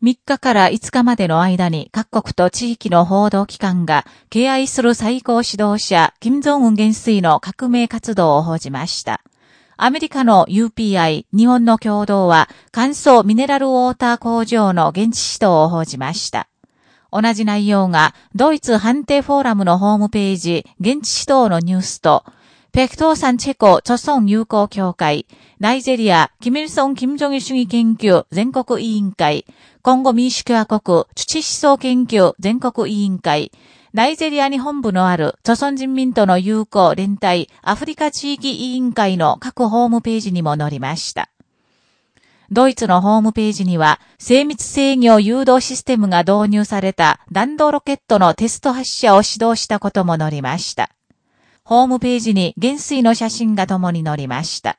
3日から5日までの間に各国と地域の報道機関が敬愛する最高指導者、金正恩元帥の革命活動を報じました。アメリカの UPI、日本の共同は乾燥ミネラルウォーター工場の現地指導を報じました。同じ内容がドイツ判定フォーラムのホームページ、現地指導のニュースと、ペクトーサンチェコ著村友好協会、ナイジェリア、キミルソン・キム・ジョギ主義研究全国委員会、今後民主共和国、土思想研究全国委員会、ナイジェリアに本部のある、著村人民との友好連帯アフリカ地域委員会の各ホームページにも載りました。ドイツのホームページには、精密制御誘導システムが導入された弾道ロケットのテスト発射を指導したことも載りました。ホームページに元帥の写真が共に載りました。